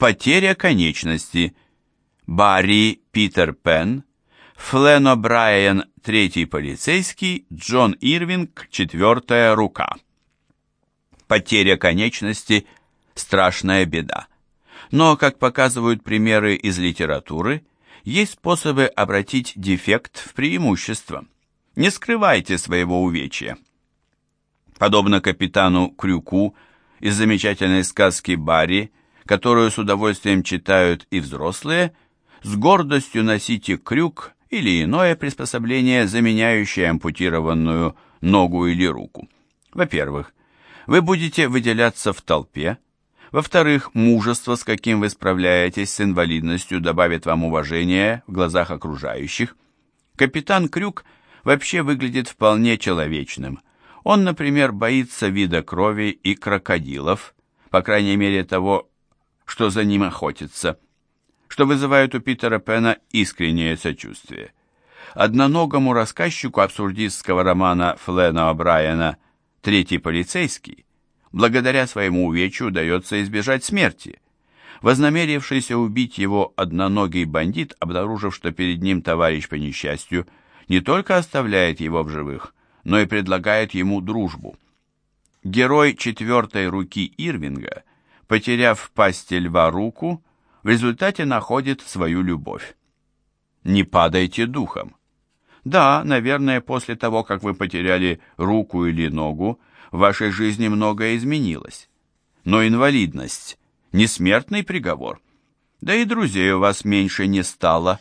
Потеря конечности. Барри Питер Пен, Флен О'Брайен, третий полицейский, Джон Ирвинг, четвертая рука. Потеря конечности – страшная беда. Но, как показывают примеры из литературы, есть способы обратить дефект в преимущество. Не скрывайте своего увечья. Подобно капитану Крюку из замечательной сказки Барри, которую с удовольствием читают и взрослые, с гордостью носите крюк или иное приспособление, заменяющее ампутированную ногу или руку. Во-первых, вы будете выделяться в толпе, во-вторых, мужество, с каким вы справляетесь с инвалидностью, добавит вам уважение в глазах окружающих. Капитан Крюк вообще выглядит вполне человечным. Он, например, боится вида крови и крокодилов, по крайней мере того, что за ним охотится, что вызывает у Питера Пена искреннее сочувствие. Одноногому рассказчику абсурдистского романа Флена О'Брайена «Третий полицейский» благодаря своему увечью удается избежать смерти. Вознамерившийся убить его одноногий бандит, обнаружив, что перед ним товарищ по несчастью, не только оставляет его в живых, но и предлагает ему дружбу. Герой четвертой руки Ирвинга, потеряв в пасти льва руку, в результате находит свою любовь. Не падайте духом. Да, наверное, после того, как вы потеряли руку или ногу, в вашей жизни многое изменилось. Но инвалидность – не смертный приговор. Да и друзей у вас меньше не стало.